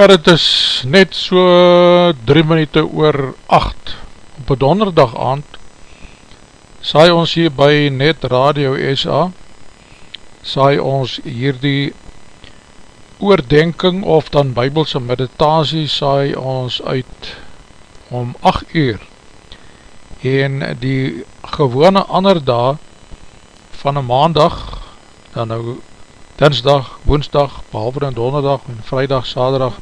Ja, het is net so 3 minuut oor 8 op donderdag aand saai ons hier by Net Radio SA saai ons hier die oordenking of dan bybelse meditasie saai ons uit om 8 uur. En die gewone ander dag van een maandag dan nou dinsdag, woensdag, behalve in donderdag en vrijdag, saterdag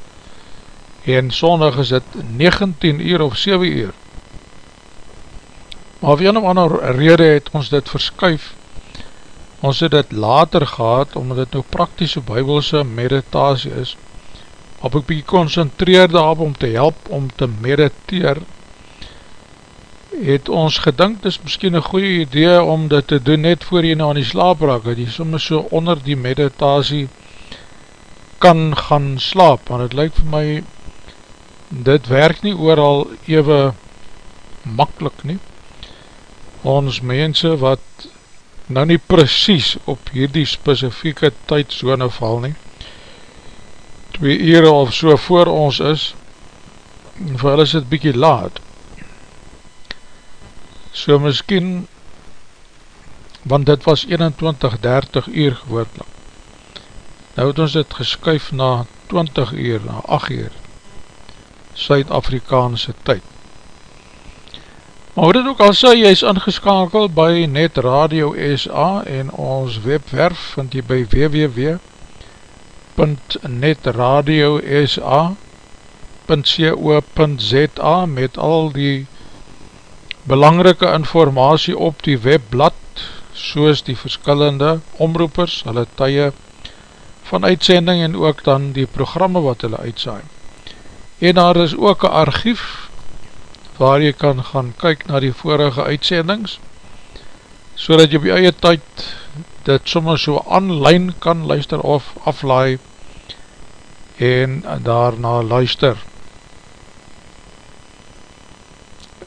en sondag is het 19 uur of 7 uur. Maar of een of ander rede het ons dit verskuif. Ons het dit later gehad omdat dit nou praktische bybelse meditasie is op ek bykie concentreer daarop om te help om te mediteer het ons gedink, dit is miskien een goeie idee om dit te doen net voor jy nou aan die slaap raak, dat jy soms so onder die meditasie kan gaan slaap, want het lyk vir my, dit werk nie ooral ewe makkelijk nie. Ons mense wat nou nie precies op hierdie specifieke tydzone val nie, twee ure of so voor ons is, vir hulle is het bykie laat, So miskien, want dit was 21-30 uur gewoordelik. Nou het ons dit geskuif na 20 uur, na 8 uur, Suid-Afrikaanse tyd. Maar hoe dit ook al sê, jy is ingeskakeld by Net Radio SA en ons webwerf vind jy by www.netradiosa.co.za met al die belangrike informatie op die webblad, soos die verskillende omroepers, hulle tye van uitsending en ook dan die programme wat hulle uitsaai. En daar is ook een archief waar jy kan gaan kyk na die vorige uitsendings, so dat jy op jy eie tyd dit soms so online kan luister of aflaai en daarna luister.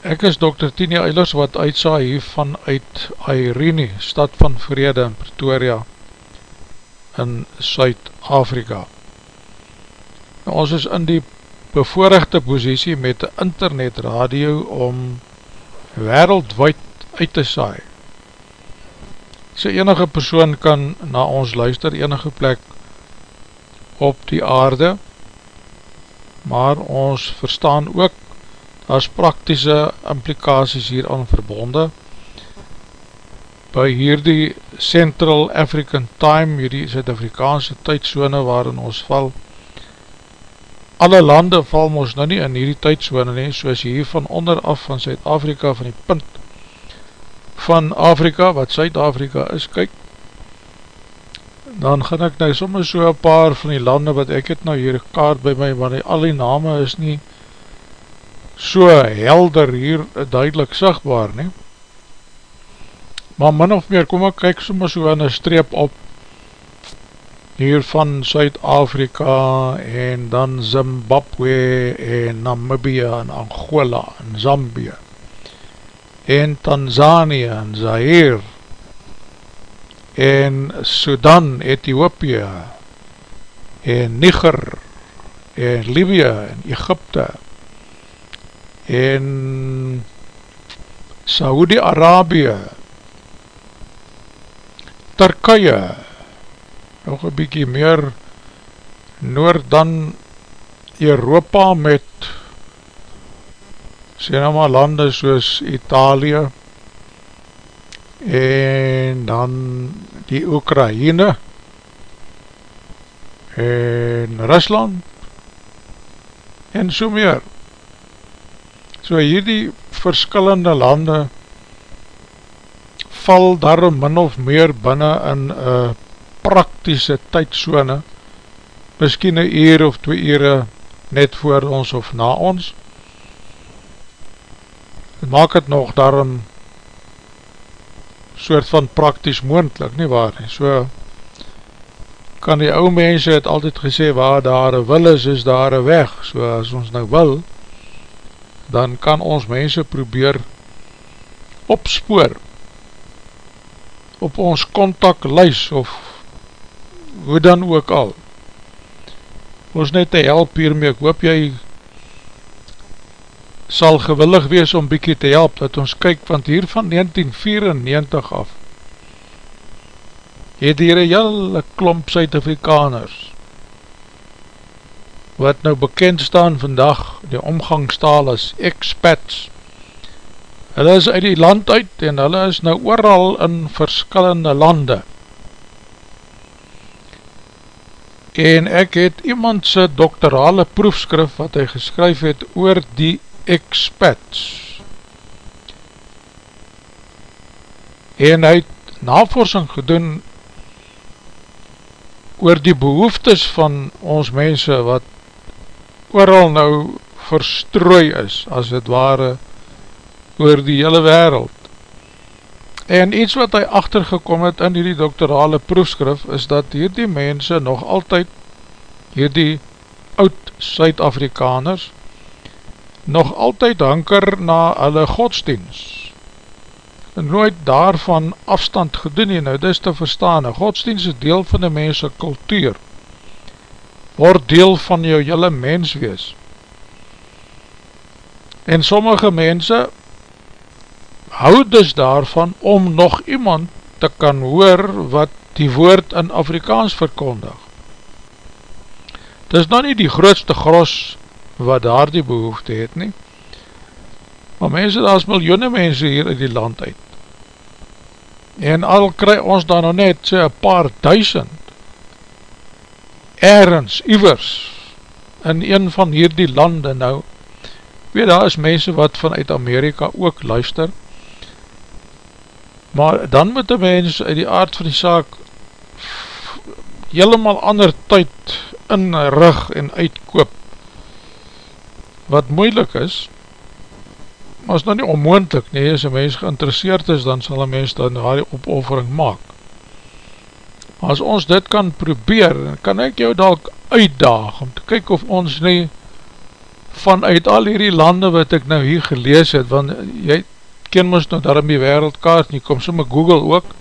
Ek is Dr. Tini Eilers wat uitsa hier vanuit Airene, stad van Vrede in Pretoria in Suid-Afrika. Nou, ons is in die bevoorrechte posiesie met internet radio om wereldwijd uit te saai. So enige persoon kan na ons luister, enige plek op die aarde, maar ons verstaan ook as praktische implikaties hier aan verbonde by hierdie Central African Time, hierdie Zuid-Afrikaanse tydzone waarin ons val alle lande val ons nou nie in hierdie tydzone nie, soos hier van onderaf van Zuid-Afrika, van die punt van Afrika, wat Zuid-Afrika is, kyk dan gaan ek nou soms so een paar van die lande wat ek het nou hier kaart by my, want die, al die name is nie so helder hier duidelik sigtbaar nie. Maar min of meer, kom ek kyk soms so in een streep op hier van Suid-Afrika en dan Zimbabwe en Namibia en Angola en Zambia en Tanzania en Zaire en Sudan, Ethiopië en Niger en Libië en Egypte en Saudi-Arabië Turkije nog een bykie meer noord dan Europa met sê nou maar lande soos Italië en dan die Oekraïne en Rusland en so meer. So hierdie verskillende lande val daarom min of meer binnen in een praktische tydzone, miskien een uur of twee ure net voor ons of na ons. Het maak het nog daarom soort van praktisch moendlik, nie waar nie. So kan die ou mense het altyd gesê, waar daar een wil is, is daar een weg. So as ons nou wil, dan kan ons mense probeer opspoor op ons kontaklijs of hoe dan ook al. Ons net te help hiermee, ek hoop jy sal gewillig wees om bykie te help, dat ons kyk, want hier van 1994 af, het hier een hele klomp Suid-Afrikaners, wat nou bekend staan vandag, die omgangstaal is expats, hulle is uit die land uit, en hulle is nou ooral in verskillende lande, en ek het iemand sy doktorale proefskrif, wat hy geskryf het, oor die expats, en hy het navorsing gedoen oor die behoeftes van ons mense wat ooral nou verstrooi is, as het ware, oor die hele wereld. En iets wat hy achtergekom het in die doktorale proefskrif, is dat hierdie mense nog altyd, hierdie oud Suid-Afrikaners, nog altyd hanker na hulle godsdienst, nooit daarvan afstand gedoen nie, nou dis te verstaan, godsdienst is deel van die mense kultuur, word deel van jou jylle mens wees. En sommige mense hou dus daarvan om nog iemand te kan hoor wat die woord in Afrikaans verkondig. Dis nou nie die grootste gros wat daar die behoefte het nie, maar mense, daar is miljoene mense hier in die land uit. En al kry ons dan nou net sê een paar duisend ergens, ivers, in een van hierdie lande nou, weet daar is mense wat vanuit Amerika ook luister, maar dan moet die mens uit die aard van die saak helemaal ander tyd inrig en uitkoop, wat moeilik is, maar is nou nie onmoendlik nie, as een mens geïnteresseerd is, dan sal een mens dan die opoffering maak. As ons dit kan probeer, kan ek jou dalk uitdaag, om te kyk of ons nie, vanuit al hierdie lande wat ek nou hier gelees het, want jy ken ons nou daarom die wereldkaart, nie kom so my Google ook,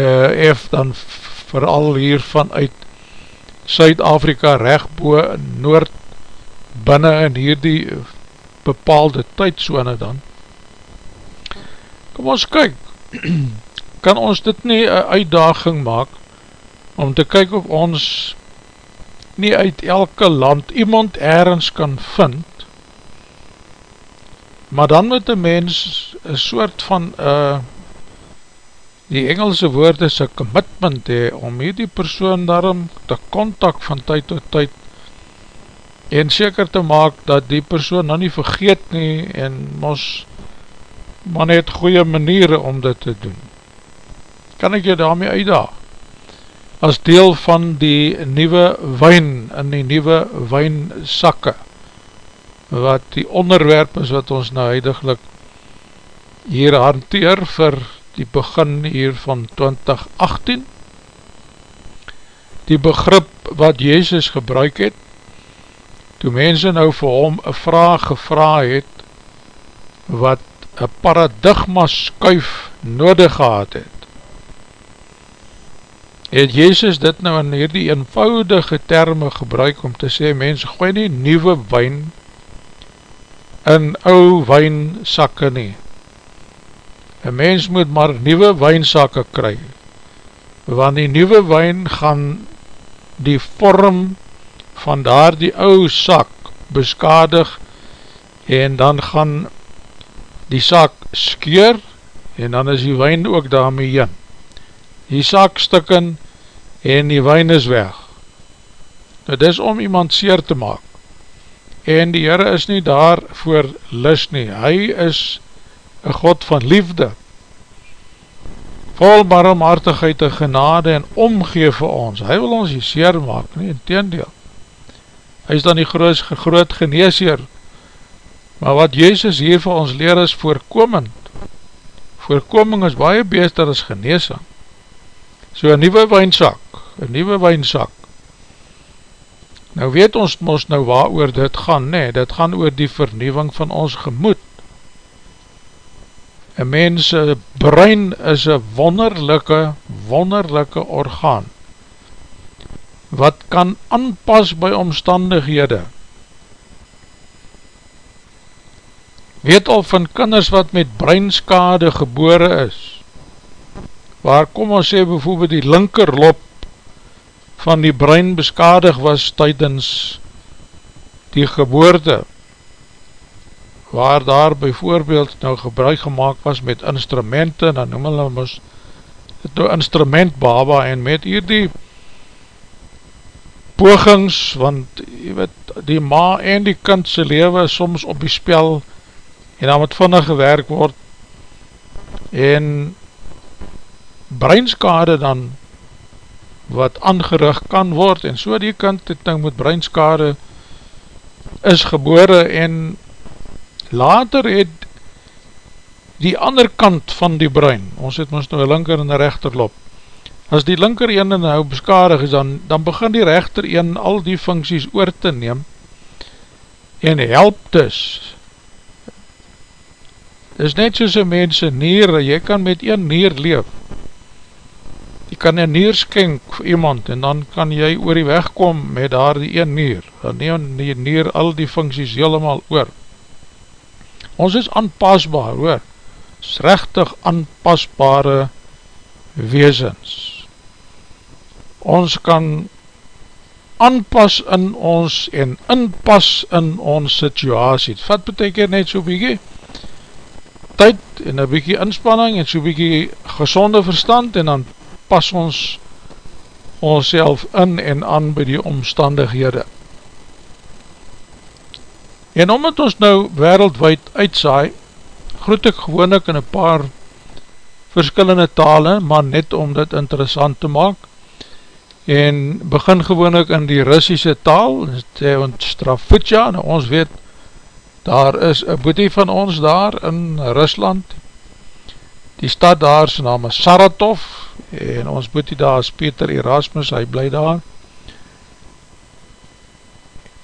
uh, F dan vooral hier vanuit Suid-Afrika rechtboe, noord, binnen in hierdie bepaalde tydsone dan. Kom ons kyk, kan ons dit nie een uitdaging maak, om te kyk of ons nie uit elke land iemand ergens kan vind, maar dan moet die mens een soort van, uh, die Engelse woord is een commitment hee, om hierdie persoon daarom te contact van tyd tot tyd en seker te maak dat die persoon nou nie vergeet nie en mos man het goeie maniere om dit te doen. Kan ek jy daarmee uitdaag? As deel van die nieuwe wijn in die nieuwe wijnsakke wat die onderwerp is wat ons nou huidiglik hier hanteer vir die begin hier van 2018 die begrip wat Jezus gebruik het toe mense nou vir hom een vraag gevra het, wat een paradigma skuif nodig gehad het, het Jezus dit nou in hierdie eenvoudige termen gebruik om te sê, mense gooi nie nieuwe wijn in ou wijnsakke nie. Een mens moet maar nieuwe wijnsakke kry, want die nieuwe wijn gaan die vorm van daar die ou sak beskadig en dan gaan die sak skeur en dan is die wijn ook daarmee in. Die sak stikken en die wijn is weg. Dit is om iemand seer te maak. En die Heere is nie daar voor lis nie. Hy is een God van liefde. Vol barmhartigheid en genade en omgeef vir ons. Hy wil ons nie seer maak nie, in teendeel hy is dan die groot, groot geneesheer, maar wat Jezus hier vir ons leer is voorkomend, voorkoming is baie beter as geneesing, so een nieuwe wijnsak, een nieuwe wijnsak, nou weet ons ons nou waar oor dit gaan, nee, dit gaan oor die vernieuwing van ons gemoed, een mens brein is een wonderlijke, wonderlijke orgaan, wat kan aanpas by omstandighede. Weet al van kinders wat met breinskade gebore is, waar kom ons sê bijvoorbeeld die linkerlop van die brein beskadig was tydens die geboorte, waar daar bijvoorbeeld nou gebruik gemaakt was met instrumente, dan noem hulle ons het nou instrument baba en met hier die pogings, want weet, die ma en die kind sy leven soms op die spel en dan moet vinnig gewerk word en breinskade dan wat aangerig kan word en so die kind het nou met breinskade is gebore en later het die ander kant van die brein, ons het ons nou een linker en een rechter lop, as die linker ene nou beskadig is, dan, dan begin die rechter een al die funksies oor te neem, en help dus. Dis net soos een mens een nier, jy kan met een nier leef. Jy kan een nier skenk vir iemand, en dan kan jy oor die weg kom met daar die een nier. Dan neem die nier al die funksies helemaal oor. Ons is aanpasbaar, hoor. Is rechtig aanpasbare weesens ons kan aanpas in ons en inpas in ons situasie. Vat beteken net so bykie tyd en een bykie inspanning en so bykie gezonde verstand en dan pas ons ons in en aan by die omstandighede. En omdat ons nou wereldwijd uitsaai, groet ek gewoon ek in een paar verskillende tale, maar net om dit interessant te maak, en begin gewoon ook in die Russische taal, sê ons Strafutja, en ons weet, daar is een boete van ons daar in Rusland, die stad daar, sy naam is Saratov, en ons boete daar is Peter Erasmus, hy bly daar,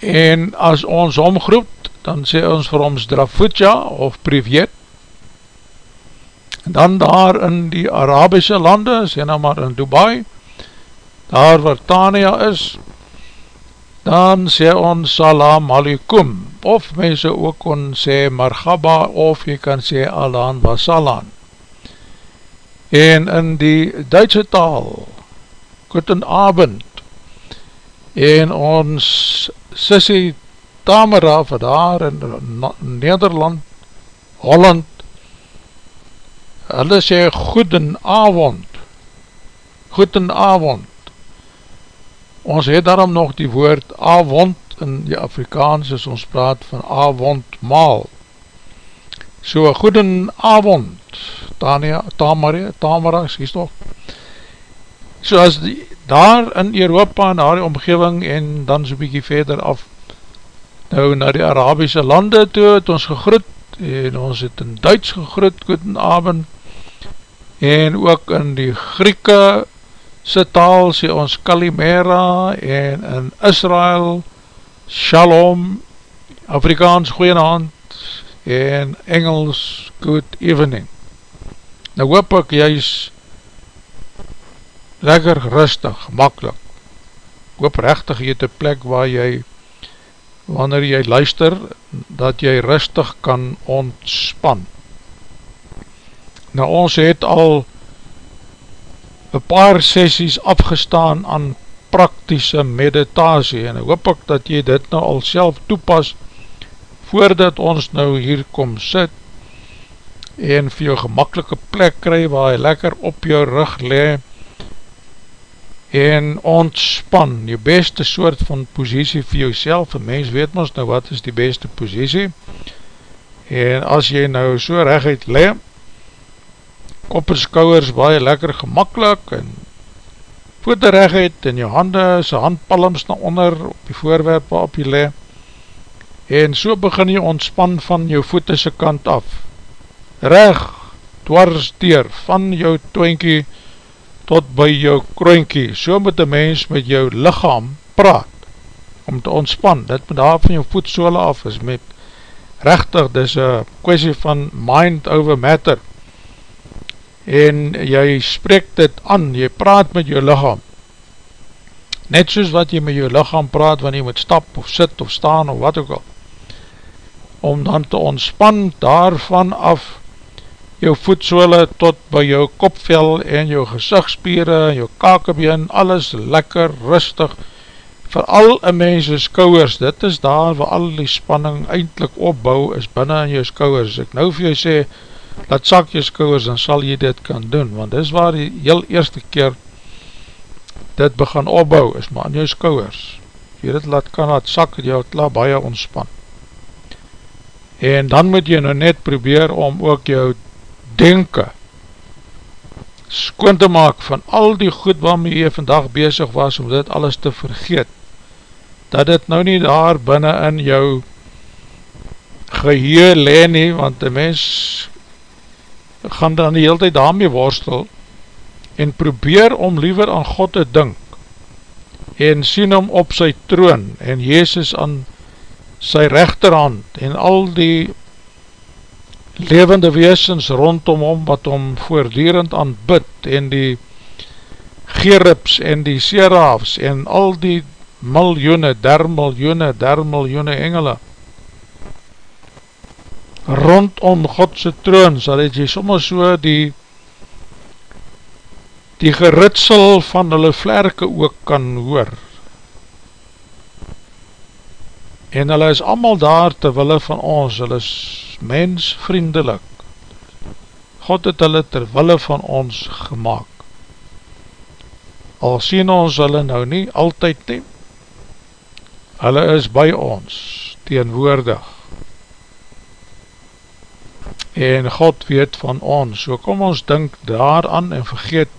en as ons omgroep, dan sê ons vir ons Strafutja, of Privet, en dan daar in die Arabische lande, sê nou maar in Dubai, daar waar Tania is, dan sê ons salam alikum, of mense ook kon sê marhaba, of jy kan sê alan wasalan. En in die Duitse taal, guten abend, en ons sissie Tamara van daar in Nederland, Holland, hulle sê goeden avond, goeden avond, Ons het daarom nog die woord avond in die Afrikaans as ons praat van avondmaal. So, goeden avond, Tania, Tamara, Tamara, skies toch. So as die, daar in Europa daar die omgeving en dan so bykie verder af, nou na die Arabische lande toe het ons gegroet en ons het in Duits gegroet, goeden avond, en ook in die Grieke sy taal sê ons Kalimera en in Israel Shalom Afrikaans goeienavond en Engels good evening nou hoop ek jy is lekker rustig, makkelijk hoop rechtig jy te plek waar jy wanneer jy luister dat jy rustig kan ontspan. Nou ons het al een paar sessies afgestaan aan praktische meditasie en hoop ek dat jy dit nou al self toepas voordat ons nou hier kom sit en vir jou gemakkelike plek kry waar jy lekker op jou rug le en ontspan. Die beste soort van posiesie vir jouself. Een mens weet ons nou wat is die beste posiesie en as jy nou so recht le kop en skouwers baie lekker gemakkelijk en voete recht en jou hande, sy handpalms na onder op die voorwerp waarop jy le en so begin jy ontspan van jou voete sy kant af reg, dwars deur van jou toinkie tot by jou kroinkie so moet die mens met jou lichaam praat om te ontspan, dit moet daar van jou voetsole af is met rechtig, dit is een kwestie van mind over matter. En jy spreek dit aan, jy praat met jou lichaam. net soos wat jy met jou lichaam praat, wanneer jy moet stap of sit of staan of wat ook al, om dan te ontspan daarvan af, jou voetsole tot by jou kopvel en jou gezigspiere en jou kakebeen, alles lekker, rustig, vooral in mense skouwers, dit is daar waar al die spanning eindelijk opbouw is binnen in jou skouwers, ek nou vir jou sê, laat sak jou skouwers, dan sal jy dit kan doen, want dis waar die heel eerste keer dit begin opbouw, is maar in jou skouwers, jy dit laat kan laat sak, jy het laat baie ontspan, en dan moet jy nou net probeer om ook jou denke skoon te maak van al die goed waarmee jy vandag bezig was om dit alles te vergeet dat dit nou nie daar binnen in jou geheer leen nie want die mens gaan dan die hele tijd daarmee worstel en probeer om liever aan God te dink en sien hom op sy troon en Jezus aan sy rechterhand en al die levende weesens rondom hom wat hom voordierend aanbid en die geribs en die serafs en al die miljoene, der miljoene, der miljoene engele rondom Godse troon sal het jy soms so die die geritsel van hulle vlerke ook kan hoor en hulle is allemaal daar te wille van ons, hulle is mensvriendelik. God het hulle terwille van ons gemaakt. Al sien ons hulle nou nie altyd nie, hulle is by ons teenwoordig. En God weet van ons, so kom ons dink daaraan en vergeet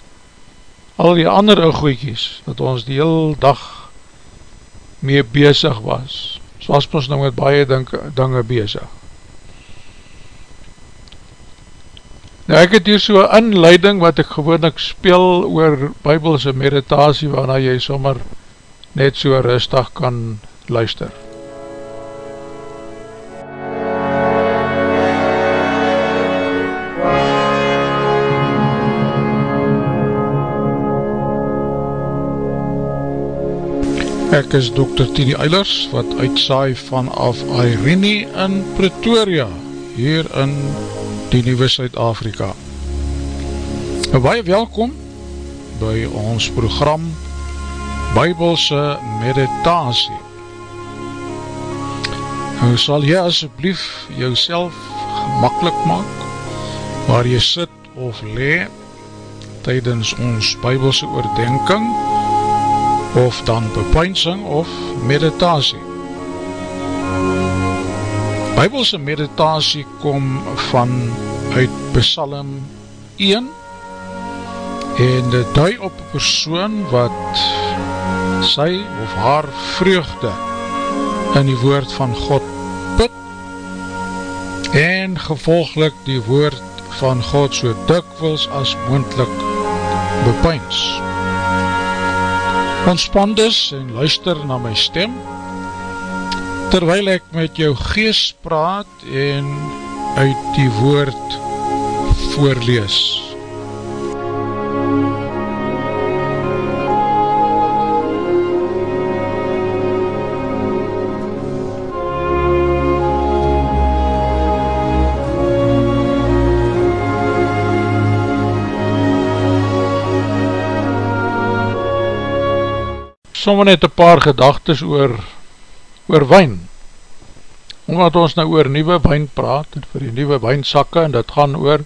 al die andere goeikies, dat ons die heel dag mee bezig was, so was ons nou met baie dinge bezig. Nou ek het hier so inleiding wat ek gewoon ek speel oor bybelse meditasie waarna jy sommer net so rustig kan luister. Ek is Dr. Tini Eilers wat uitsaai vanaf Irene in Pretoria hier in die Nieuwe Suid-Afrika. Baie welkom by ons program Bybelse Meditasie. Nou sal jy asjeblief jouself gemakkelijk maak waar jy sit of le tydens ons Bybelse oordenking of dan bepeinsing of meditasie. Bybelse meditasie kom van uit Psalm 1 en dit dui op een persoon wat sy of haar vreugde in die woord van God put en gevolglik die woord van God so dikwils as moendlik bepeins. Ontspan dus en luister na my stem terwijl ek met jou geest praat en uit die woord voorlees. Somme net een paar gedagtes oor oor wijn. Omdat ons nou oor nieuwe wijn praat en vir die nieuwe wijnsakke en dit gaan oor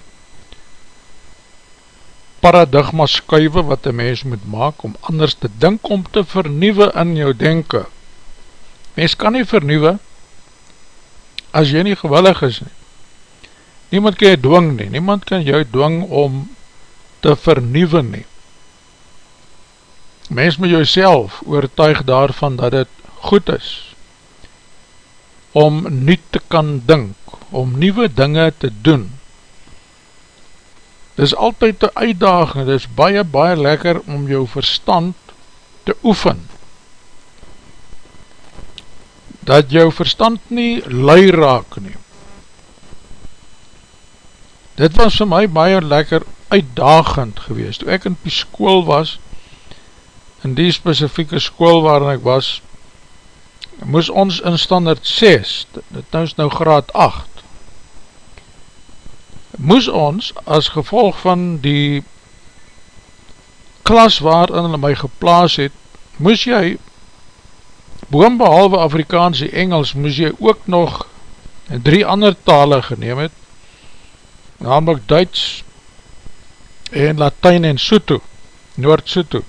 paradigma skuive wat die mens moet maak om anders te dink om te vernieuwe in jou denken. Mens kan nie vernieuwe as jy nie gewillig is nie. Niemand kan jy dwing nie. Niemand kan jy dwing om te vernieuwe nie mens moet jou oortuig daarvan dat het goed is om nie te kan dink, om nieuwe dinge te doen. Dit is altyd te uitdaging, dit is baie, baie lekker om jou verstand te oefen. Dat jou verstand nie lui raak nie. Dit was vir my baie lekker uitdagend geweest. Toe ek in die school was, in die specifieke school waarin ek was, moes ons in standaard 6, dit nou is nou graad 8, moes ons as gevolg van die klas waarin hulle my geplaas het, moes jy boom behalwe Afrikaans en Engels, moes jy ook nog drie ander tale geneem het, namelijk Duits en Latijn en Soto, Noord-Soto.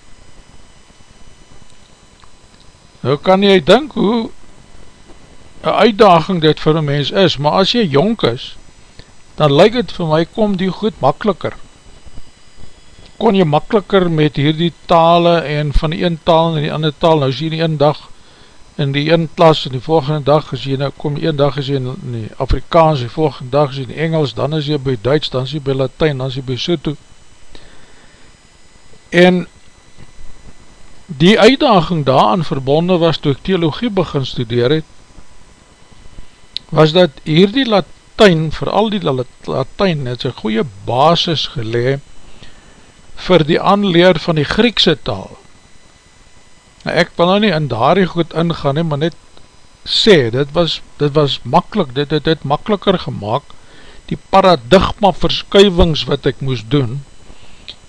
Nou kan jy dink hoe een uitdaging dit vir een mens is, maar as jy jonk is, dan lyk het vir my, kom die goed makkeliker. Kon jy makkeliker met hierdie tale en van die een taal en die ander taal, nou is jy die een dag in die een klas en die volgende dag is jy, nou kom jy een dag is jy in die Afrikaans, die volgende dag is jy in die Engels, dan is jy by Duits, dan is jy by Latijn, dan is jy by Soto. En die uitdaging daaraan verbonden was toe ek theologie begin studeer het, was dat hier die Latijn, vooral die Latijn, het sy goeie basis gelee vir die aanleer van die Griekse taal. Nou ek wil nou nie in daar goed ingaan nie, maar net sê, dit was, dit was makkelijk, dit het dit makkeliker gemaakt, die paradigma verskuivings wat ek moes doen,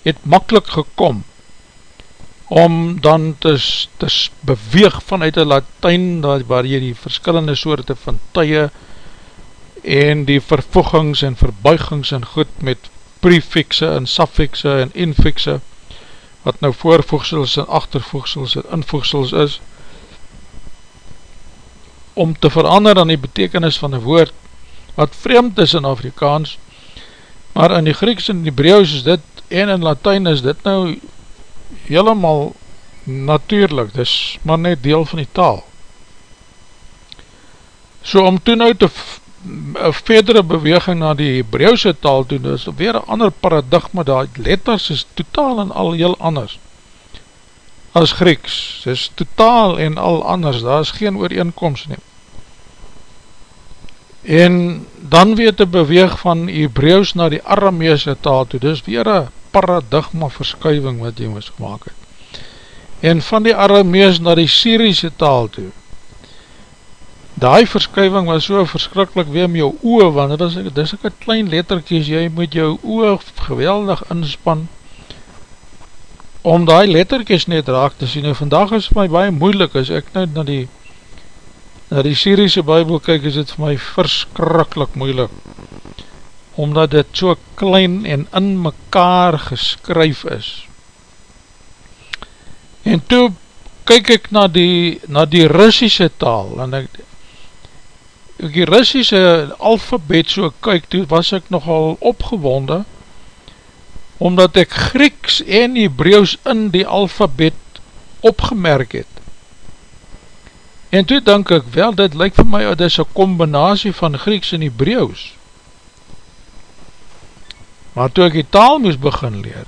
het makkelijk gekom, om dan te, te beweeg vanuit die Latijn, waar jy die verskillende soorte van tye en die vervoegings en verbuigings en goed met prefixe en suffixe en infixe, wat nou voorvoegsels en achtervoegsels en invoegsels is, om te verander aan die betekenis van die woord, wat vreemd is in Afrikaans, maar in die Grieks en die Breus is dit, en in Latijn is dit nou helemaal natuurlijk, dis maar net deel van die taal. So om toe nou te verdere beweging na die Hebreeuwse taal doen, is weer een ander paradigma, daar letters is totaal en al heel anders as Grieks, is totaal en al anders, daar is geen ooreenkomst neem. En dan weer te beweeg van Hebreeuws na die Arameese taal toe, dis weer een paradigma verskuiving wat jy moes gemaakt het. En van die Aramees na die Syriese taal toe. Daai verskuiving was so verskrikkelijk weer met jou oe, want dit is, dit is ek een klein letterkies, jy moet jou oe geweldig inspan, om daai letterkies net raak te sien, en vandag is my baie moeilik, as ek nou na die, na die Syriese bybel kyk, is dit vir my verskrikkelijk moeilik, omdat dit so klein en in mekaar geskryf is, En toe kyk ek na die, na die Russische taal, en ek, ek die Russische alfabet so kyk, toe was ek nogal opgewonde, omdat ek Grieks en Hebreeuws in die alfabet opgemerk het. En toe denk ek, wel, dit lyk vir my, dit is een combinatie van Grieks en Hebreeuws. Maar toe ek die taal moes begin leer,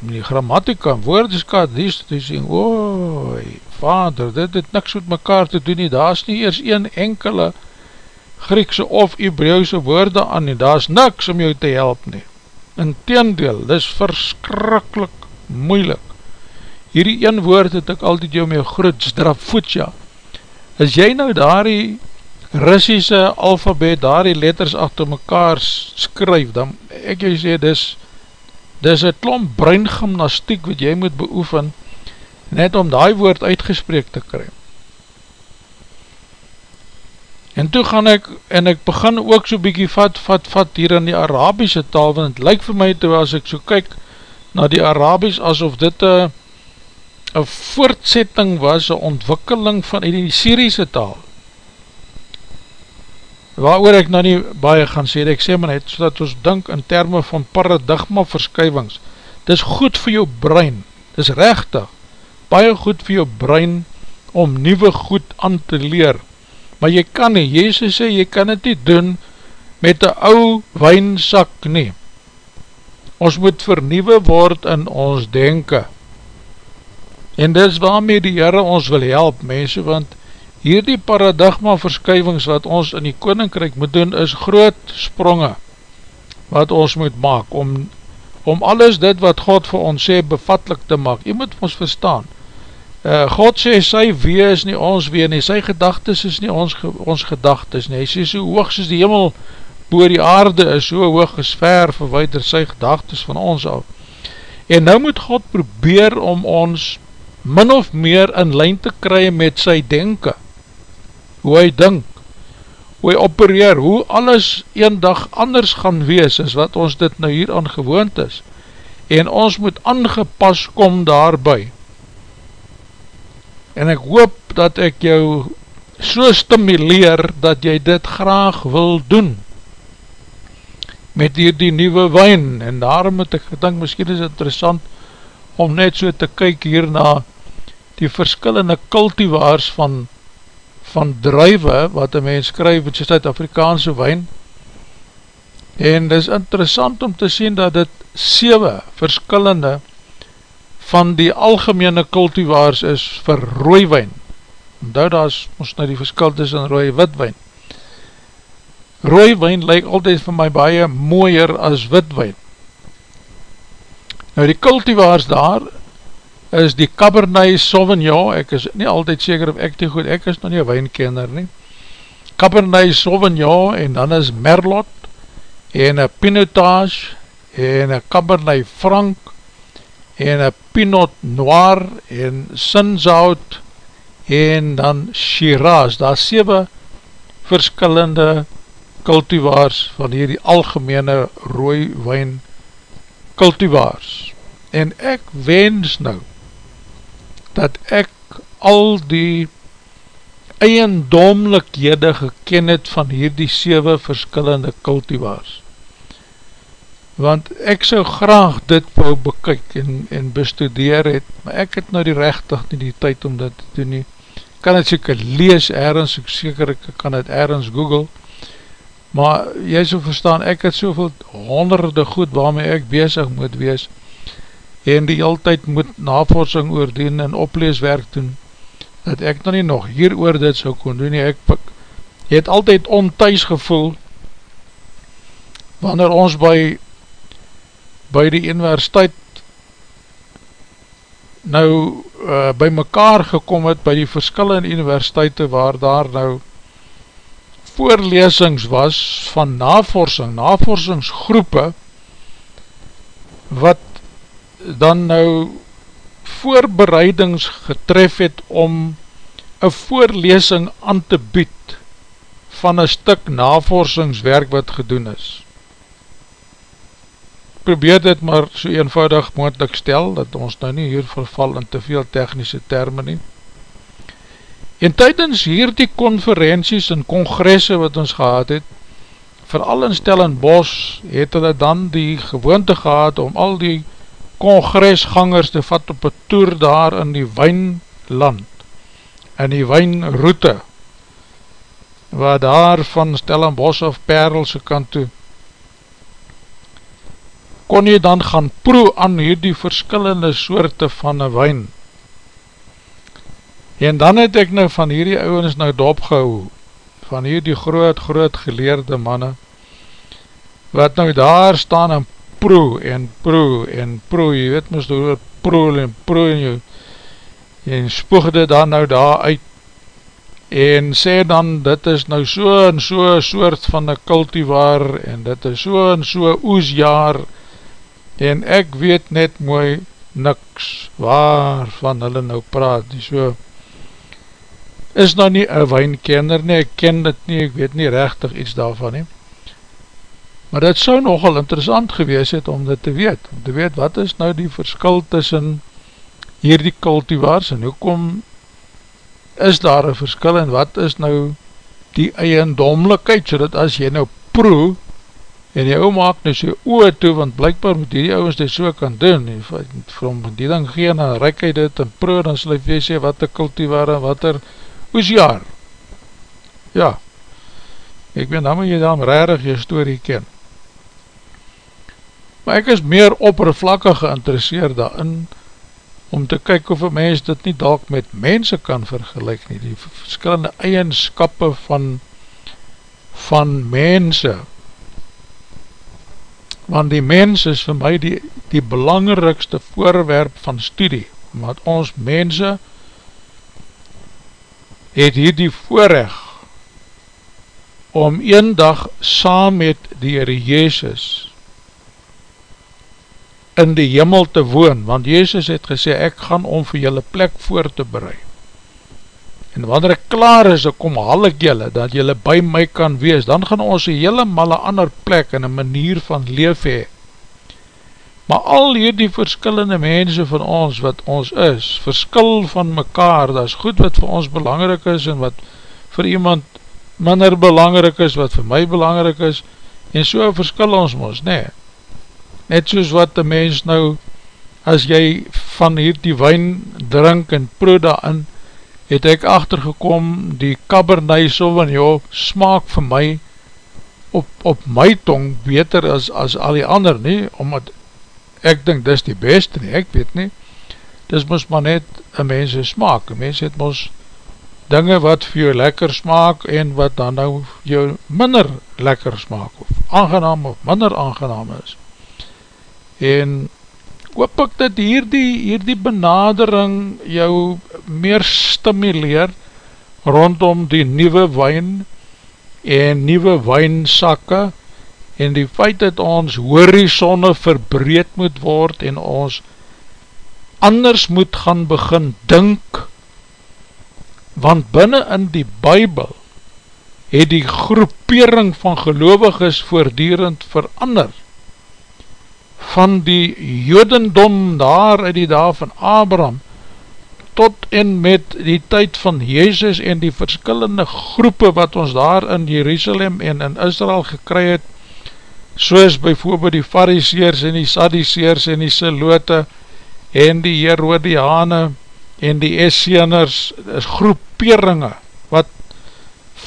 die grammatika en woordeskat, die is te sê, ooi, vader, dit het niks met mekaar te doen nie, daar is nie eers een enkele Griekse of Hebreeuwse woorde aan nie, daar is niks om jou te help nie. In teendeel, dit is verskrikkelijk moeilik. Hierdie een woord het ek altyd jou mee groet, strafvoetja. As jy nou daar die Russische alfabet, daar die letters achter mekaar skryf, dan ek jy sê, dit is dis een klomp breingymnastiek wat jy moet beoefen, net om die woord uitgespreek te kry. En toe gaan ek, en ek begin ook so bykie vat, vat, vat hier in die Arabische taal, want het lyk vir my toe as ek so kyk na die Arabisch, asof dit een voortsetting was, een ontwikkeling van die Syriese taal waar oor ek nou nie baie gaan sê, ek sê maar net, so dat ons dink in termen van paradigma verskuivings, dit is goed vir jou brein, dit is rechtig, baie goed vir jou brein, om nieuwe goed aan te leer, maar jy kan nie, Jezus sê, jy kan het nie doen, met die ou wijnsak nie, ons moet vernieuwe word in ons denken, en dit is waarmee die Heere ons wil help, mense, want Hierdie paradigma verskuivings wat ons in die koninkryk moet doen is groot spronge wat ons moet maak om, om alles dit wat God vir ons sê bevatlik te maak. Jy moet ons verstaan, uh, God sê sy wee is nie ons wee nie, sy gedagtes is nie ons, ons gedagtes nie, hy sê so hoog soos die hemel boor die aarde is, so hoog is ver verweider sy gedagtes van ons af. En nou moet God probeer om ons min of meer in lijn te kry met sy denken, hoe hy dink, hoe hy opereer, hoe alles een dag anders gaan wees, is wat ons dit nou hier aan gewoond is, en ons moet aangepas kom daarby, en ek hoop dat ek jou so stimuleer dat jy dit graag wil doen met hier die nieuwe wijn. En daarom moet ek gedink, miskien is interessant om net so te kyk hier na die verskillende cultivaars van van druive wat een mens skryf in Zuid-Afrikaanse wijn en dit is interessant om te sien dat dit 7 verskillende van die algemene cultivaars is vir rooiwijn. Ondou daar is ons nou die verskil tussen rooi witwijn. Rooiwijn lyk altyd vir my baie mooier as witwijn. Nou die cultivaars daar is die Cabernet Sauvignon, ek is nie altyd seker of ek die goed, ek is nog nie een wijnkenner nie. Cabernet Sauvignon en dan is Merlot en een Pinotage en een Cabernet Franc en een Pinot Noir en Sinzout en dan Shiraz, daar is 7 verskillende cultivaars van hierdie algemene rooi wijn cultivaars en ek wens nou dat ek al die eiendomlikhede geken het van hierdie 7 verskillende cultivaars want ek so graag dit wou bekyk en, en bestudeer het, maar ek het nou die rechtig nie die tyd om dit te doen nie. Kan het seker lees ergens, ek seker ek kan het ergens google, maar jy so verstaan, ek het soveel honderde goed waarmee ek bezig moet wees, en die heel tyd moet navorsing oordien en opleeswerk doen, dat ek nou nie nog hier oor dit so kon doen nie, ek het altyd onthuis gevoel, wanneer ons by by die universiteit nou uh, by mekaar gekom het by die verskillende universiteite waar daar nou voorlesings was van navorsing, navorsingsgroepe wat dan nou voorbereidings getref het om een voorlesing aan te bied van een stuk navorsingswerk wat gedoen is probeer dit maar so eenvoudig moendlik stel, dat ons nou nie hier verval in te veel technische termen nie. En tydens hier die conferenties en congresse wat ons gehad het, vooral in Stellenbosch, het hulle dan die gewoonte gehad om al die congresgangers te vat op een toer daar in die wijnland, in die wijnroute, waar daar van Stellenbosch of Perlse kant toe kon jy dan gaan proe aan hierdie verskillende soorte van een wijn. En dan het ek nou van hierdie ouwens nou dopgehou, van hierdie groot, groot geleerde manne, wat nou daar staan en proe en proe en proe, jy weet moest hoe proe en proe en jy, en spoeg dit dan nou daar uit, en sê dan, dit is nou so en so soort van een cultivar, en dit is so en so oesjaar, en ek weet net mooi niks waarvan hulle nou praat, nie. So is nou nie een wijnkenner nie, ek ken dit nie, ek weet nie rechtig iets daarvan nie, maar dit sou nogal interessant gewees het om dit te weet, om te weet wat is nou die verskil tussen hierdie cultivars en hoekom is daar een verskil en wat is nou die eiendomlikheid, so dat as jy nou proe, en die ou maak nou sy oor toe, want blijkbaar moet die ouwens dit so kan doen, en van die ding gee, dan reik hy dit en proe, dan hy wees sê, wat er cultivar en wat er oesjaar. Ja, ek weet, dan moet jy dan rarig jy story ken. Maar ek is meer oppervlakkig geïnteresseerd daarin, om te kyk of een mens dit nie dalk met mense kan vergelijk nie, die verskillende eigenskappe van van mense, want die mens is vir my die, die belangrikste voorwerp van studie, omdat ons mense het hier die voorrecht om een dag saam met die Heere Jezus in die jimmel te woon, want Jezus het gesê, ek gaan om vir julle plek voor te bereid. En wanneer ek klaar is, dan kom hal ek julle, dat julle by my kan wees, dan gaan ons een hele malle ander plek en een manier van leef hee. Maar al hierdie verskillende mense van ons, wat ons is, verskil van mekaar, dat is goed wat vir ons belangrijk is, en wat vir iemand minder belangrijk is, wat vir my belangrijk is, en so verskil ons ons, nee. Net soos wat die mens nou, as jy van hierdie wijn drink en proe daarin, het ek achtergekom die Cabernet Sauvignon smaak vir my op, op my tong beter as, as al die ander nie, omdat ek dink dis die beste nie, ek weet nie, dis moes maar net een mense smaak, een mens het moes dinge wat vir jou lekker smaak en wat dan nou jou minder lekker smaak, of aangenaam of minder aangenaam is. En hoop ek dat hierdie, hierdie benadering jou meer stimuleer rondom die nieuwe wijn en nieuwe wijnsakke en die feit dat ons horizonne verbreed moet word en ons anders moet gaan begin dink want binnen in die bybel het die groepering van gelovig is voordierend verander van die jodendom daar in die dag van Abraham tot en met die tyd van Jezus en die verskillende groepe wat ons daar in Jerusalem en in Israel gekry het soos bijvoorbeeld die fariseers en die sadiseers en die selote en die herodiane en die esseners is groeperinge wat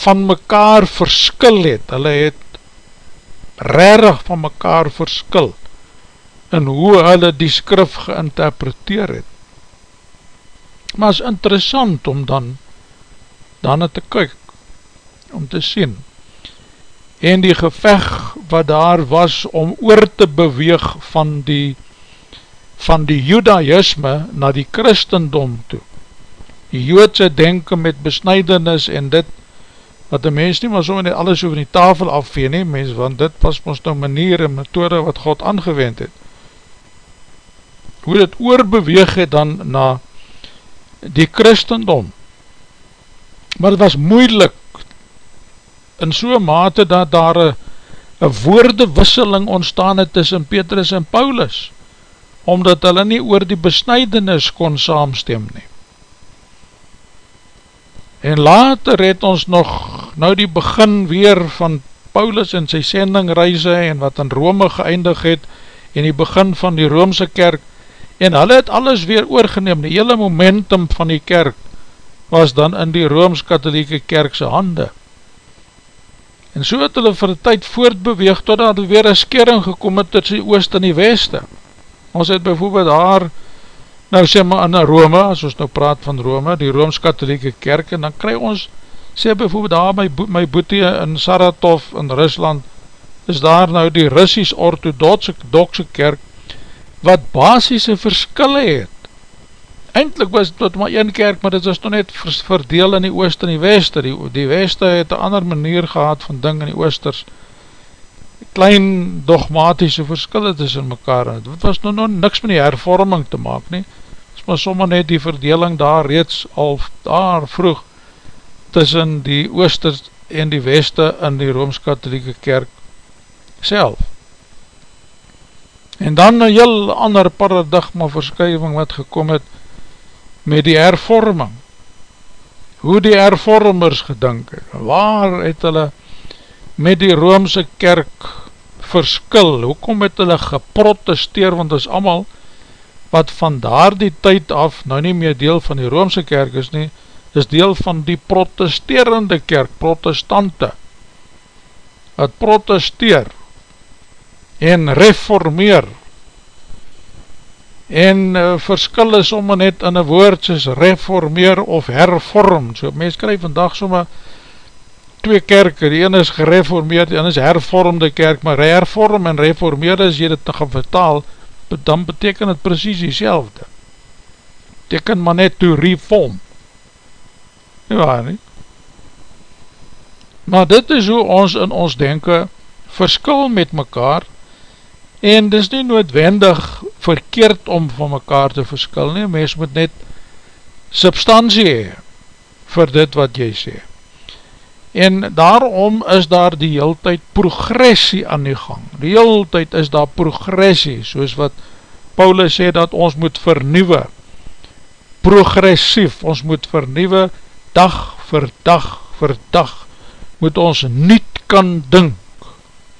van mekaar verskil het. Hulle het rarig van mekaar verskil en hoe hulle die skrif geïnterpreteer het. Maar is interessant om dan dan te kyk, om te sien. En die geveg wat daar was om oor te beweeg van die van die judaïsme na die christendom toe. Die joodse denken met besnijdenis en dit wat die mens nie maar so nie alles over die tafel afvee nie, mens, want dit was ons nou manier en methode wat God aangewend het hoe dit oorbeweeg het dan na die christendom. Maar het was moeilik in so mate dat daar een woordewisseling ontstaan het tussen Petrus en Paulus, omdat hulle nie oor die besnijdenis kon saamstem nie. En later het ons nog nou die begin weer van Paulus en sy sendingreise en wat in Rome geëindig het en die begin van die Roomse kerk en hulle het alles weer oorgeneem, die hele momentum van die kerk was dan in die Rooms-Katholieke kerkse hande. En so het hulle vir die tyd voortbeweeg totdat hulle weer een skering gekom het tussen die oost en die weste. Ons het bijvoorbeeld daar, nou sê maar in Rome, as ons nou praat van Rome, die Rooms-Katholieke kerk, en dan kry ons, sê bijvoorbeeld daar my, my boete in Saratov in Rusland, is daar nou die Russisch-Orthodoxe kerk, wat basisse verskille het. Eindelijk was dit maar een kerk, maar dit was toch net verdeel in die oost en die weste. Die, die weste het een ander manier gehad van ding in die oosters. Klein dogmatische verskille tussen mekaar. Het was nou nog niks met die hervorming te maak nie. Het is maar sommer net die verdeling daar reeds al daar vroeg tussen die oosters en die weste in die Rooms-Katholieke kerk self. En dan een heel ander paradigma verskuiving wat gekom het met die hervorming. Hoe die hervormers gedink het. Waar het hulle met die Roomse kerk verskil? Hoekom het hulle geprotesteer? Want is allemaal wat van daar die tyd af, nou nie meer deel van die Roomse kerk is nie, is deel van die protesterende kerk, protestante. Het protesteer en reformeer. En uh, verskil is om net in een woord soos reformeer of hervorm. So mens krijg vandag soma twee kerke, die ene is gereformeerd die ene is hervormde kerk. Maar hervorm en reformeer as jy dit gaan vertaal dan beteken het precies die selfde beteken maar net to reform. Nie waar nie? Maar dit is hoe ons in ons denken verskil met mekaar en dis nie noodwendig verkeerd om van mekaar te verskil nie, mens moet net substantie hee vir dit wat jy sê. En daarom is daar die heel tyd progressie aan die gang. Die heel tyd is daar progressie, soos wat Paulus sê dat ons moet vernieuwe, progressief, ons moet vernieuwe, dag vir dag vir dag, moet ons niet kan dink.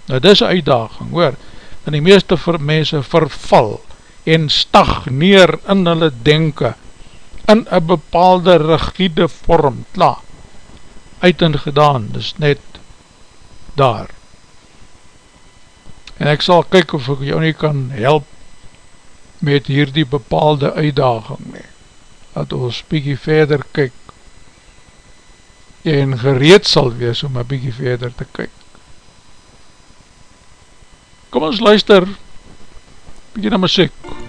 Nou dis uitdaging, hoor, en die meeste vir mense verval en stagneer in hulle denken, in een bepaalde rigide vorm, klaar, uit en gedaan, dis net daar. En ek sal kyk of ek jou nie kan help met hierdie bepaalde uitdaging nie, dat ons bykie verder kyk en gereed sal wees om een bykie verder te kyk. Kom ons luister, bykie na muziek.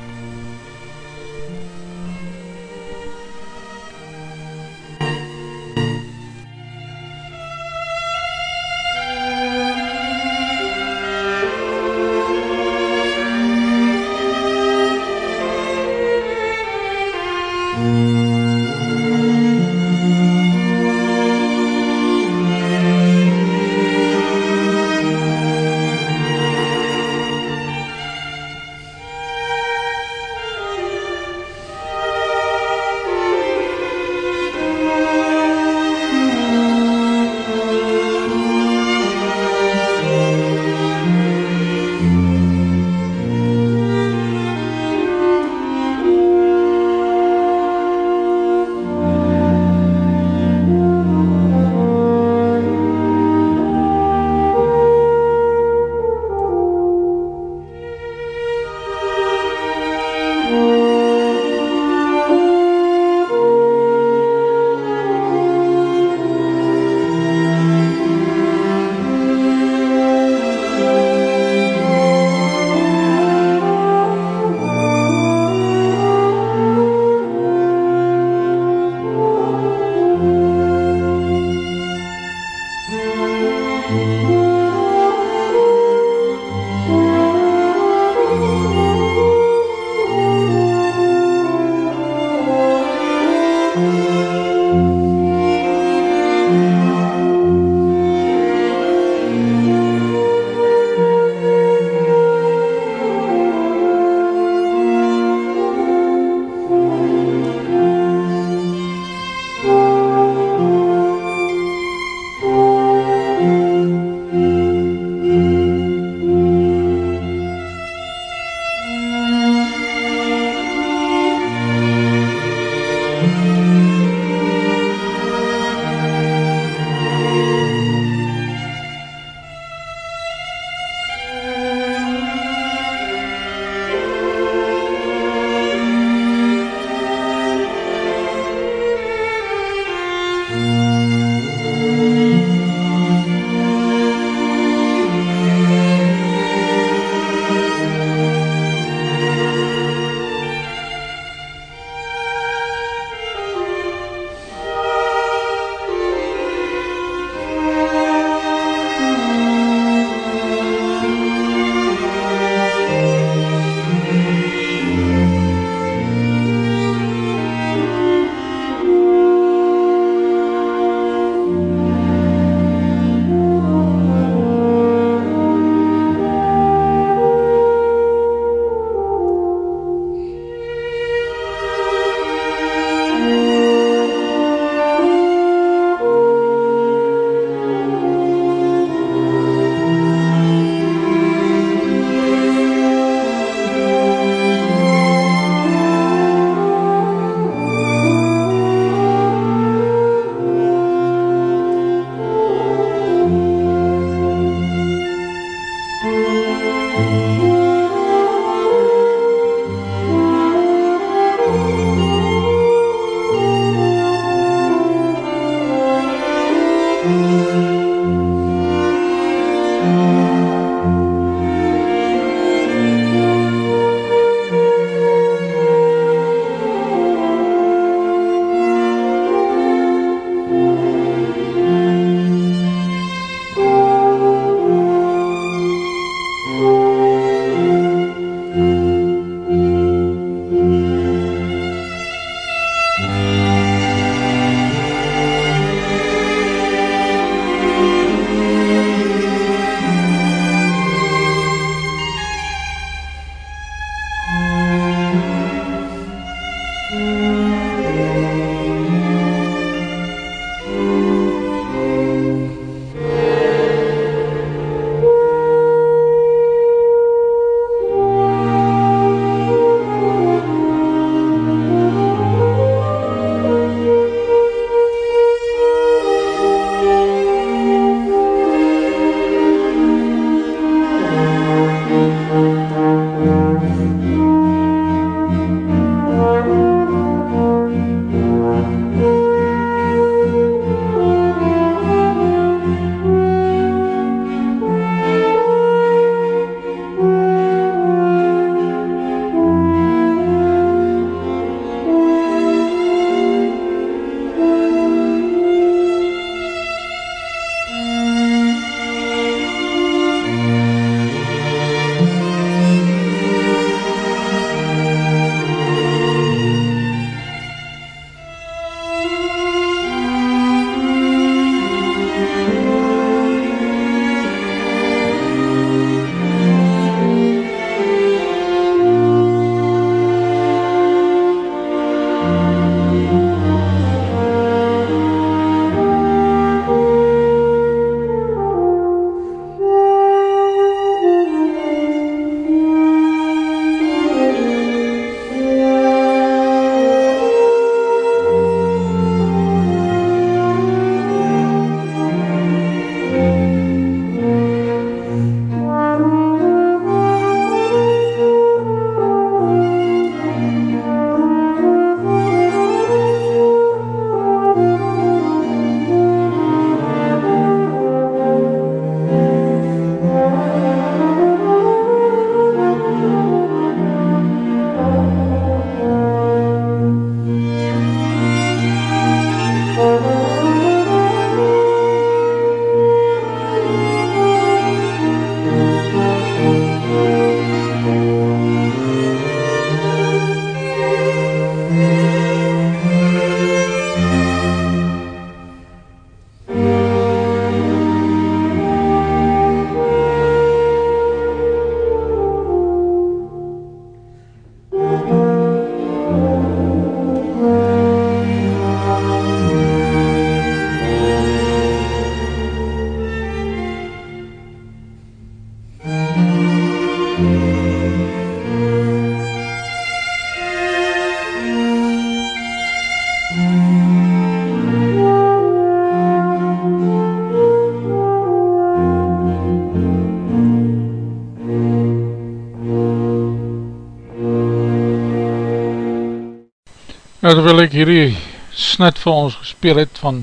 Terwijl ek hierdie snit vir ons gespeel het van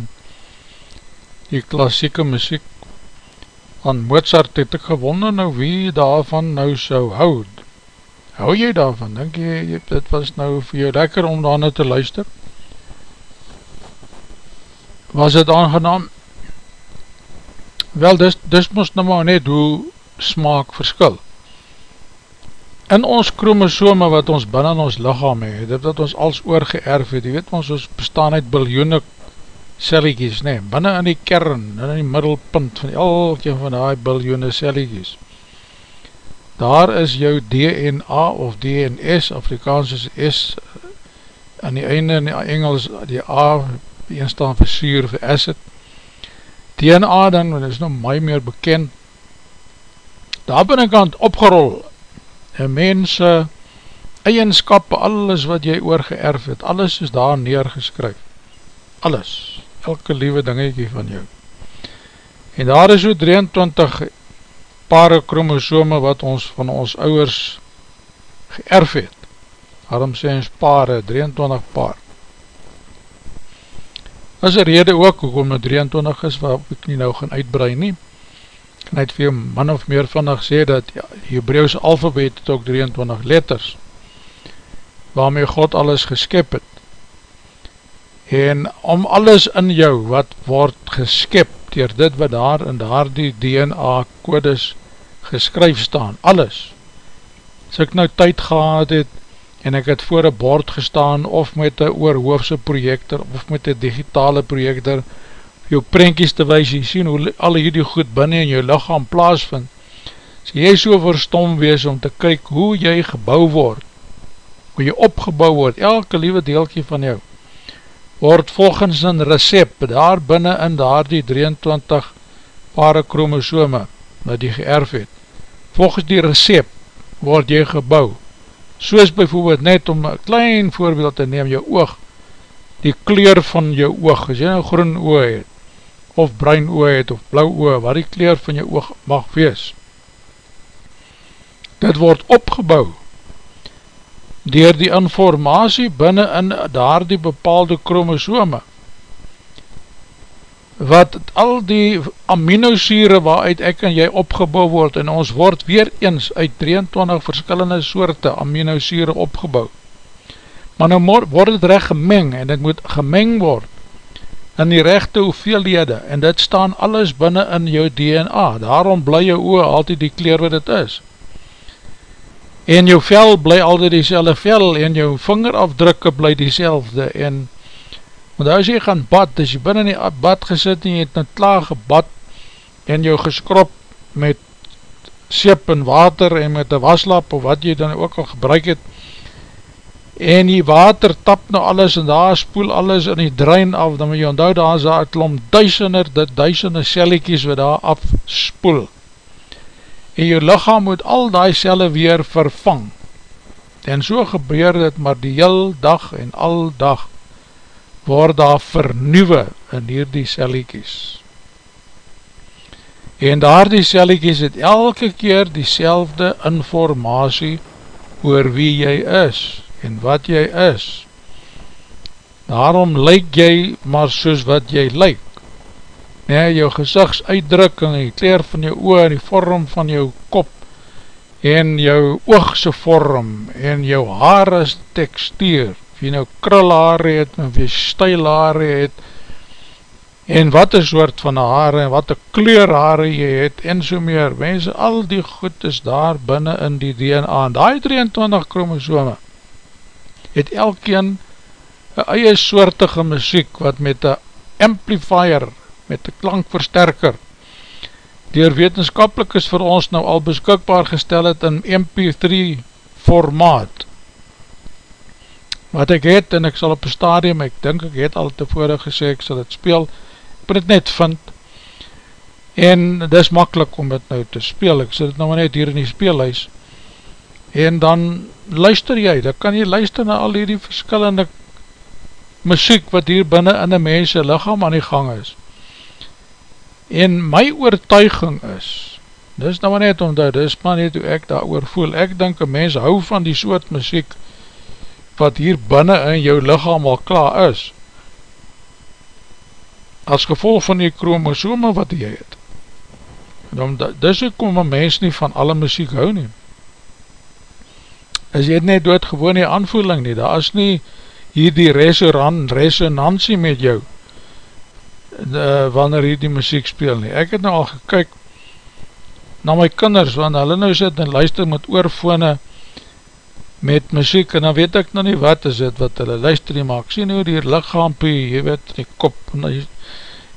die klassieke muziek van Mozart het ek gewonder nou wie daarvan nou so houd. Hou jy daarvan? Denk jy, dit was nou vir jou lekker om daarna te luister? Was het aangenaam? Wel, dis, dis moest nou maar net hoe smaak verskil in ons chromosome wat ons binnen ons lichaam het, dit wat ons als oorgeërf het, die weet ons, ons bestaan uit biljoene celliekies, nee, binnen in die kern, in die middelpunt van elke van die biljoene celliekies, daar is jou DNA of DNS, Afrikaans is S, aan die einde in die Engels, die A, die een staan vir suur, vir acid, DNA dan, want is nou my meer bekend, daar binnenkant opgerol, en mense, eigenskap, alles wat jy oorgeërf het, alles is daar neergeskryf, alles, elke liewe dingetje van jou, en daar is so 23 pare chromosome wat ons van ons ouwers geërf het, daarom sê ons pare, 23 paar, is een rede ook, hoekom het 23 is, waar ek nie nou gaan uitbrei nie, kan het vir man of meer vannig sê dat ja, Hebreeuwse alfabet het ook 23 letters waarmee God alles geskip het. En om alles in jou wat word geskip dier dit wat daar in daar die DNA kodes geskryf staan, alles. As ek nou tyd gehad het en ek het voor een bord gestaan of met een oorhoofse projektor of met een digitale projektor jou prentjies te wees, jy sien hoe al hierdie goed binnen in jou lichaam plaas vind, sê jy so verstom wees om te kyk hoe jy gebouw word, hoe jy opgebouw word, elke liewe deelkie van jou, word volgens een recept, daar binnen in daar die 23 pare chromosome, wat die geërf het, volgens die recept, word jy gebouw, soos bijvoorbeeld net om een klein voorbeeld te neem, jou oog, die kleur van jou oog, as jy nou groen oog het, of bruin oog het, of blauw oog, wat die kleur van jou oog mag wees. Dit word opgebouw, dier die informatie binnen in daar die bepaalde chromosome, wat al die aminosure waaruit ek en jy opgebouw word, en ons word weer eens uit 23 verskillende soorte aminosure opgebouw. Maar nou word het recht gemeng, en dit moet gemeng word, in die rechte hoeveelhede, en dit staan alles binnen in jou DNA, daarom bly jou oor altyd die kleer wat het is. En jou vel bly altyd die selwe vel, en jou vingerafdrukke bly die selfde, en Want as jy gaan bad, as jy binnen die bad gesit en jy het net klaar gebad en jou geskrop met seep en water en met een waslap of wat jy dan ook al gebruik het en die water tap nou alles en daar spoel alles in die drein af, dan moet jy onthou daar is daar klom duisender, dit duisender celliekies wat daar afspoel. En jou lichaam moet al die cellen weer vervang. En so gebeur dit maar die heel dag en al dag word daar vernieuwe in hierdie celliekies. En daar die celliekies het elke keer die selfde informatie oor wie jy is en wat jy is. Daarom lyk jy maar soos wat jy lyk. Nee, jou gezichtsuitdrukking, die kleer van jou oor, die vorm van jou kop, en jou oogse vorm, en jou haare tekstuur, of jy nou krulhaare het, of jy stijlhaare het, en wat een soort van haare, en wat een kleurhaare jy het, en so meer, mense, al die goed is daar binnen in die DNA, en die 23 chromosome, het elkeen een eie soortige muziek, wat met een amplifier, met een klankversterker, dier wetenskapelik is vir ons nou al beskikbaar gestel het in MP3 formaat, wat ek het, en ek sal op een stadium, ek dink ek het al tevore gesê, ek sal het speel, ek moet het net vind, en dit is makkelijk om het nou te speel, ek sal het nou net hier in die speelhuis, en dan luister jy, dan kan jy luister na al die verskillende muziek, wat hier binnen in die mense lichaam aan die gang is, en my oortuiging is, dit is nou net omdat, dit is maar net hoe ek daar oor voel, ek denk een mens hou van die soort muziek, wat hier binnen in jou lichaam al klaar is, as gevolg van die chromosome wat jy het. En dis ook kom een mens nie van alle muziek hou nie. As jy het net doodgewoon die aanvoeling nie, daar is nie hier die resonantie met jou, de, wanneer hier die muziek speel nie. Ek het nou al gekyk na my kinders, want hulle nou sit en luister met oorfone, met muziek, en dan weet ek nou nie wat is dit, wat hulle luister nie, maar ek sien hoe die lichaampie, jy weet, die kop, en die,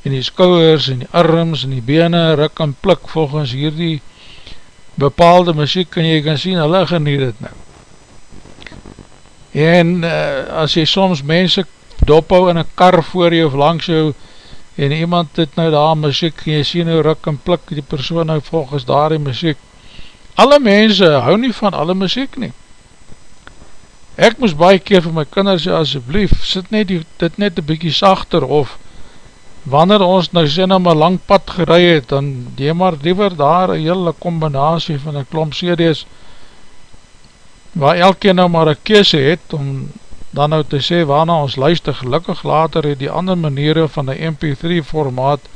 en die skouwers, en die arms, en die bene, ruk en plik, volgens hierdie bepaalde muziek, en jy kan sien, hulle geniet het nou. En uh, as jy soms mense dophou in een kar voor jou, of langs jou, en iemand het nou daar muziek, en jy sien hoe ruk en plik, die persoon nou volgens daar die muziek, alle mense hou nie van alle muziek nie, Ek moes baie keer vir my kinders sê, asjeblief, sit net die, dit net een bykie sachter, of wanneer ons nou sê nou maar lang pad gerei het, dan die maar liever daar een hele combinatie van een klomp series, waar elke nou maar een kese het, om dan nou te sê waarna ons luister, gelukkig later het die ander maniere van die MP3 formaat,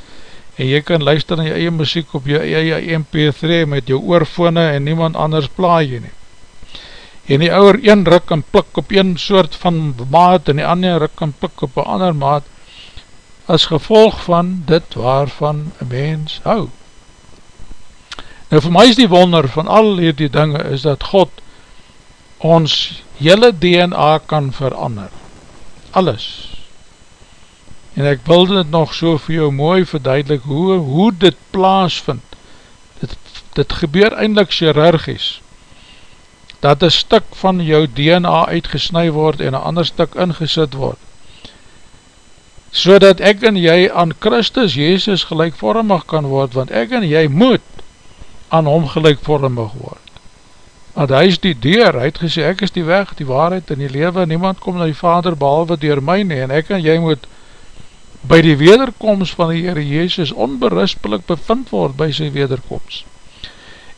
en jy kan luister in jy eie muziek op jy eie MP3 met jou oorfone en niemand anders plaai jy nie en die ouwer een ruk en plik op een soort van maat en die ander ruk en plik op een ander maat as gevolg van dit waarvan een mens hou. Nou vir my is die wonder van al die dinge is dat God ons hele DNA kan verander. Alles. En ek wil dit nog so vir jou mooi verduidelik hoe, hoe dit plaas vind. Dit, dit gebeur eindelijk chirurgisch dat een stuk van jou DNA uitgesnui word en een ander stuk ingesit word, so dat ek en jy aan Christus Jezus gelijkvormig kan word, want ek en jy moet aan hom gelijkvormig word. Want hy is die deur, hy het gesê, ek is die weg, die waarheid in die lewe, niemand kom na die Vader behalwe dier my nie, en ek en jy moet by die wederkomst van die Heere Jezus onberispelik bevind word by sy wederkomst.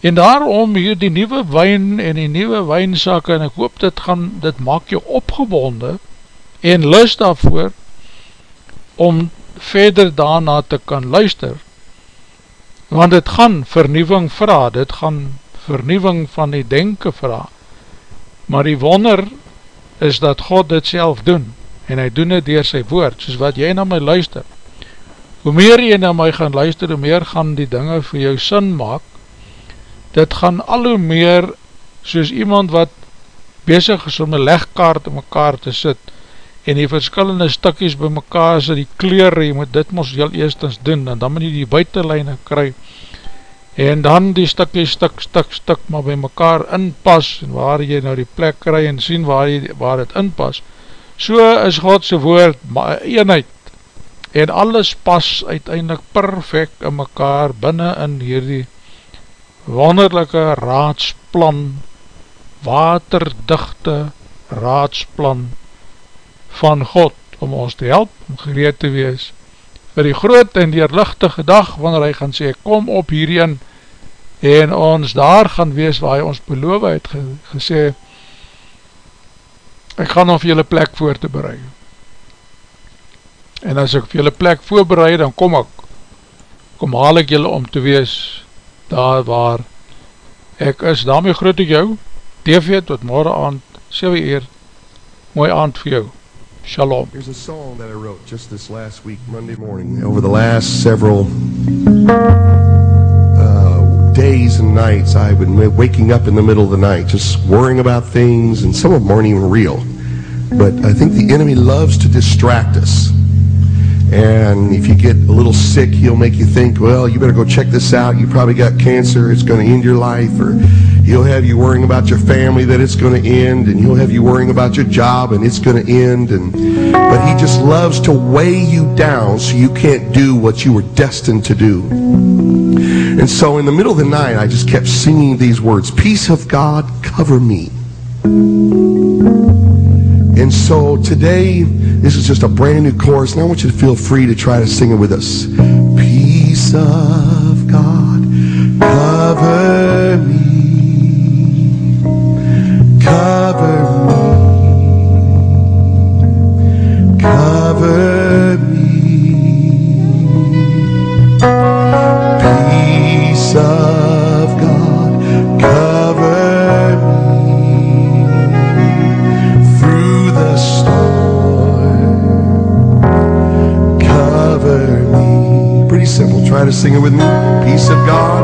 En daarom hier die nieuwe wijn en die nieuwe wijnsakke, en ek hoop dit gaan, dit maak jou opgewonde, en lust daarvoor, om verder daarna te kan luister, want het gaan vernieuwing vraag, dit gaan vernieuwing van die denken vraag, maar die wonder is dat God dit self doen, en hy doen het door sy woord, soos wat jy na my luister. Hoe meer jy na my gaan luister, hoe meer gaan die dinge vir jou sin maak, dit gaan al hoe meer, soos iemand wat bezig is om een legkaart in mekaar te sit, en die verskillende stikkies by mekaar, so die kleur, jy moet dit mos heel eerstens doen, en dan moet jy die buitenlijne kry, en dan die stikkie, stik, stik, stik, maar by mekaar inpas, en waar jy nou die plek kry, en sien waar, jy, waar het inpas, So is Godse woord eenheid. En alles pas uiteindelik perfect in mekaar binnen in hierdie wonderlijke raadsplan, waterdichte raadsplan van God om ons te help, om gereed te wees vir die groot en die lichtige dag wanneer hy gaan sê kom op hierin en ons daar gaan wees waar hy ons beloof het gesê ek gaan om vir julle plek voor te bereid. En as ek vir julle plek voorbereid, dan kom ek, kom haal ek julle om te wees, daar waar ek is, daarmee groet ek jou, TV tot morgen aand, 7 uur, mooi aand vir jou, Shalom. Here's a song that I wrote just this last week, Monday morning, over the last several days and nights I've been waking up in the middle of the night just worrying about things, and some of them aren't even real. But I think the enemy loves to distract us. And if you get a little sick, he'll make you think, well, you better go check this out. You probably got cancer. It's going to end your life. Or he'll have you worrying about your family that it's going to end. And he'll have you worrying about your job and it's going to end. And, but he just loves to weigh you down so you can't do what you were destined to do. And so in the middle of the night, I just kept singing these words, peace of God, cover me. And so today, this is just a brand new chorus, and I want you to feel free to try to sing it with us. Peace of God, cover me, sing it with me. Peace of God.